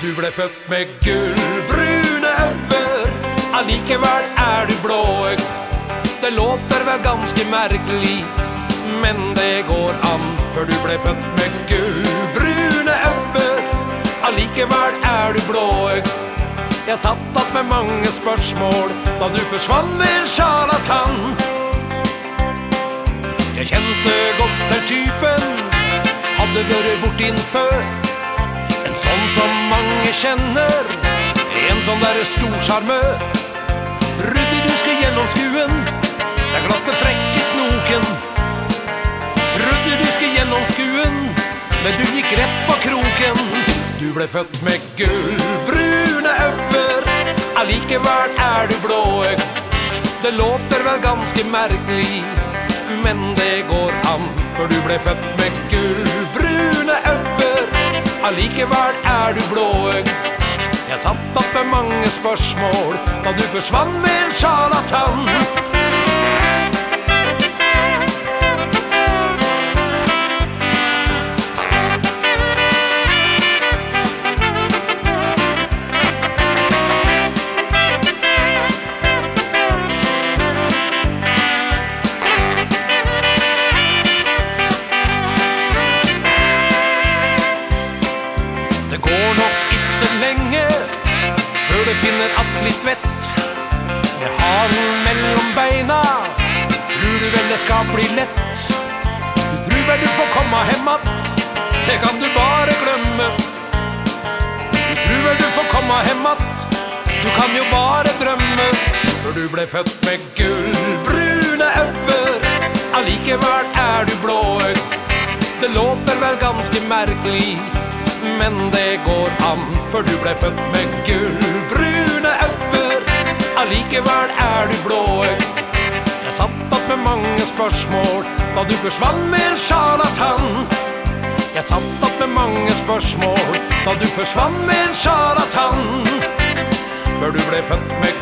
ble født med gullbrune øyne, allikevel er du blåøyd. Det låter vel ganske merkelig, men det går an, for du ble født med gullbrune øyne, allikevel er du blåøyd. Jeg satt opp med mange spørsmål da du forsvant med sjarlatan. Jeg kjente godt den typen, hadde vært borti den før. En sånn som mange kjenner, en sånn derre stor Ryddig, du skal gjennomskuen, den, glatte, frekke snoken. Ryddig, du skal gjennomskuen, men du gikk rett på kroken. Du ble født med gullbrune øyne, allikevel er du blåøyd. Det låter vel ganske merkelig, men det går an, for du ble født med øyne, allikevel er du blåøgd. Jeg satt opp med mange spørsmål da du forsvant med en sjarlatan. Det går nok ikke lenge før du finner att litt vett. Med halen mellom beina tror du vel det skal bli lett. Du tror vel du får komme hjem att, det kan du bare glemme. Du tror vel du får komme hjem att, du kan jo bare drømme. For du ble født med gullbrune øyne, allikevel er du blåøyd. Det låter vel ganske merkelig, men det går an, for du ble født med gullbrune øyne. Allikevel er du blåøyd. Jeg satt opp med mange spørsmål da du forsvant med en sjarlatan. Jeg satt opp med mange spørsmål da du forsvant med en sjarlatan. Før du ble født med